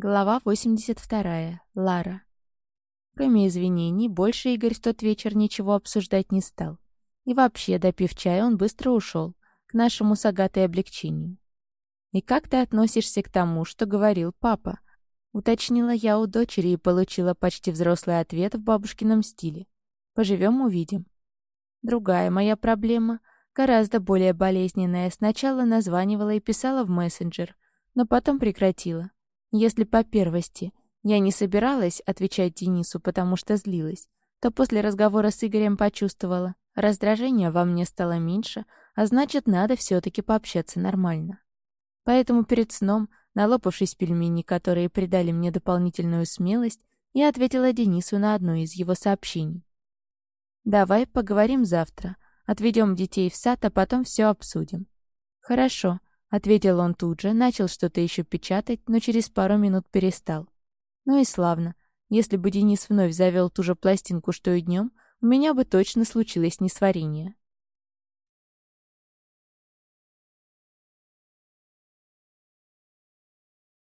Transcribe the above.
Глава 82. Лара. Кроме извинений, больше Игорь в тот вечер ничего обсуждать не стал. И вообще, допив чая, он быстро ушел, к нашему с Агатой облегчению. «И как ты относишься к тому, что говорил папа?» Уточнила я у дочери и получила почти взрослый ответ в бабушкином стиле. «Поживем — увидим». Другая моя проблема, гораздо более болезненная, сначала названивала и писала в мессенджер, но потом прекратила. Если по первости я не собиралась отвечать Денису, потому что злилась, то после разговора с Игорем почувствовала, раздражение во мне стало меньше, а значит, надо все-таки пообщаться нормально. Поэтому перед сном, налопавшись пельмени, которые придали мне дополнительную смелость, я ответила Денису на одно из его сообщений. «Давай поговорим завтра. Отведем детей в сад, а потом все обсудим». «Хорошо», — ответил он тут же, начал что-то еще печатать, но через пару минут перестал. Ну и славно. Если бы Денис вновь завел ту же пластинку, что и днем, у меня бы точно случилось несварение.